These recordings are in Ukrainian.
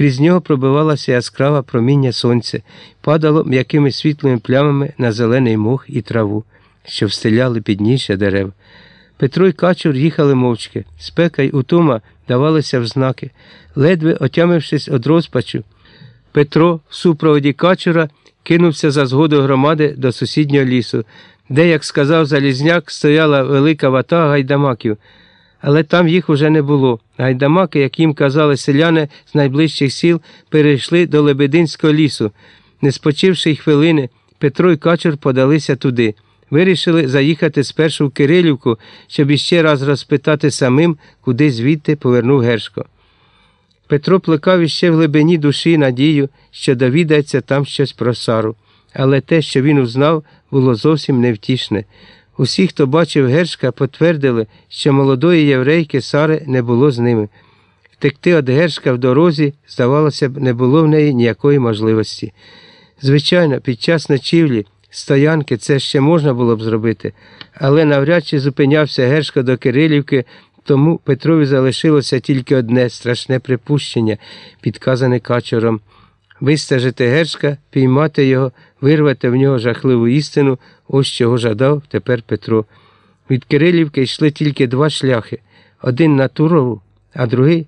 Крізь нього пробивалося яскраве проміння сонця, падало м'якими світлими плямами на зелений мох і траву, що встеляли підніжжя дерев. Петро й Качур їхали мовчки, спека й утома давалися в знаки, ледве отямившись від розпачу. Петро в супроводі Качура кинувся за згоду громади до сусіднього лісу, де, як сказав Залізняк, стояла велика вата гайдамаків. Але там їх уже не було. Гайдамаки, як їм казали селяни з найближчих сіл, перейшли до Лебединського лісу. Не спочивши й хвилини, Петро й Качур подалися туди. Вирішили заїхати спершу в Кирилівку, щоб іще раз розпитати самим, куди звідти повернув Гершко. Петро плекав іще в глибині душі надію, що довідається там щось про Сару, але те, що він узнав, було зовсім невтішне. Усі, хто бачив Гершка, потвердили, що молодої єврейки Сари не було з ними. Втекти від Гершка в дорозі, здавалося б, не було в неї ніякої можливості. Звичайно, під час ночівлі, стоянки це ще можна було б зробити, але навряд чи зупинявся Гершко до Кирилівки, тому Петрові залишилося тільки одне страшне припущення, підказане качуром. Вистежити Гершка, піймати його, вирвати в нього жахливу істину, ось чого жадав тепер Петро. Від Кирилівки йшли тільки два шляхи один на Турову, а другий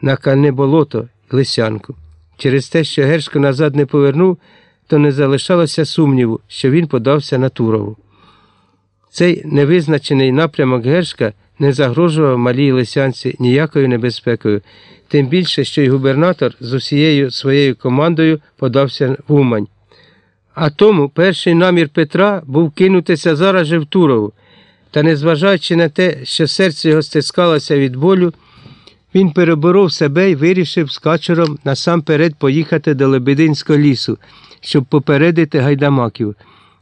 на Кальне болото і Лисянку. Через те, що Гершко назад не повернув, то не залишалося сумніву, що він подався на Турову. Цей невизначений напрямок Гершка не загрожував малій лисянці ніякою небезпекою, тим більше, що й губернатор з усією своєю командою подався в Умань. А тому перший намір Петра був кинутися зараз же в Турову, та, незважаючи на те, що серце його стискалося від болю, він переборов себе і вирішив з качуром насамперед поїхати до Лебединського лісу, щоб попередити гайдамаків,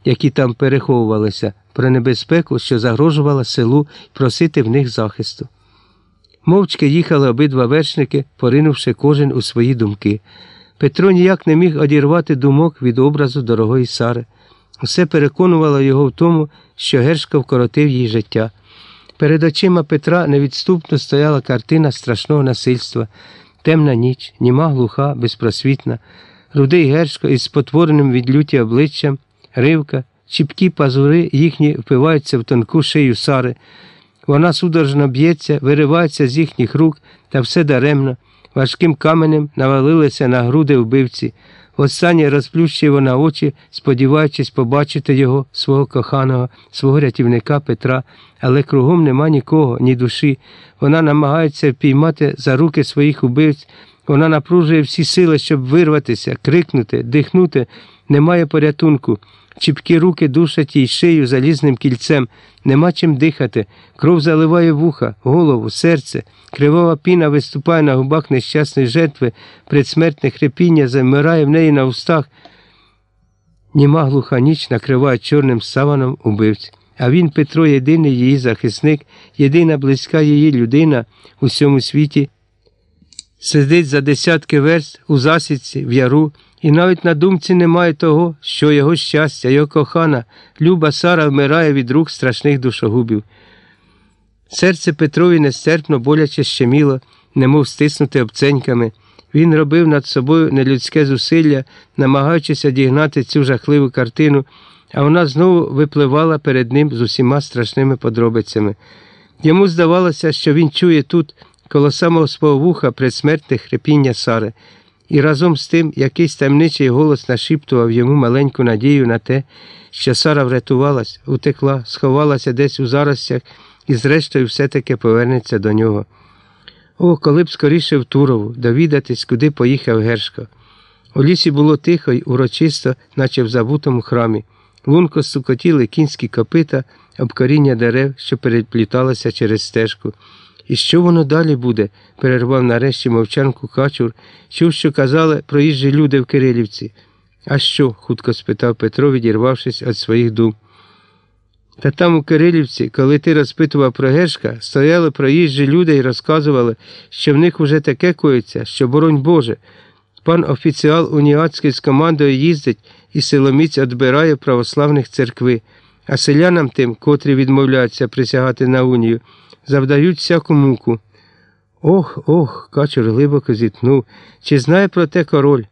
які там переховувалися, про небезпеку, що загрожувала селу, просити в них захисту. Мовчки їхали обидва вершники, поринувши кожен у свої думки. Петро ніяк не міг одірвати думок від образу дорогої Сари. Усе переконувало його в тому, що Гершка вкоротив їй життя. Перед очима Петра невідступно стояла картина страшного насильства, темна ніч, німа глуха, безпросвітна, рудий Гершко із спотвореним від люті обличчям, ривка, чіпкі пазури їхні впиваються в тонку шию Сари. Вона судорожно б'ється, виривається з їхніх рук, та все даремно, важким каменем навалилися на груди вбивці. Востаннє розплющує вона очі, сподіваючись побачити його, свого коханого, свого рятівника Петра, але кругом нема нікого, ні душі. Вона намагається впіймати за руки своїх убивць. Вона напружує всі сили, щоб вирватися, крикнути, дихнути. Немає порятунку. Чіпкі руки душать їй шию залізним кільцем, нема чим дихати, кров заливає вуха, голову, серце, кривова піна виступає на губах нещасної жертви, предсмертне хрипіння замирає в неї на устах. Німа глуха ніч накриває чорним саваном убивць. А він, Петро, єдиний її захисник, єдина близька її людина у всьому світі. Сидить за десятки верст у засідці, в яру, і навіть на думці немає того, що його щастя, його кохана, люба Сара вмирає від рук страшних душогубів. Серце Петрові нестерпно боляче щеміло, немов стиснуте обценьками. Він робив над собою нелюдське зусилля, намагаючись одігнати цю жахливу картину, а вона знову випливала перед ним з усіма страшними подробицями. Йому здавалося, що він чує тут, коло самого свого вуха, предсмертне хрипіння Сари, і разом з тим якийсь таємничий голос нашіптував йому маленьку надію на те, що Сара врятувалась, утекла, сховалася десь у заростях і, зрештою, все-таки повернеться до нього. О, коли б скоріше в Турову, довідатись, куди поїхав Гершко. У лісі було тихо й урочисто, наче в забутому храмі. Лунко стукотіли кінські копита, об коріння дерев, що перепліталося через стежку. І що воно далі буде? перервав нарешті мовчанку качур, чув, що казали проїжджі люди в Кирилівці. А що? хутко спитав Петро, відірвавшись від своїх дум. Та там у Кирилівці, коли ти розпитував про Гешка, стояли проїжджі люди і розказували, що в них уже таке коїться, що, боронь Боже, пан офіціал уніатський з командою їздить і силоміць відбирає православних церкви, а селянам тим, котрі відмовляються присягати на унію, завдають всяку муку. Ох, ох, качур глибоко зітхнув. Чи знає про те король?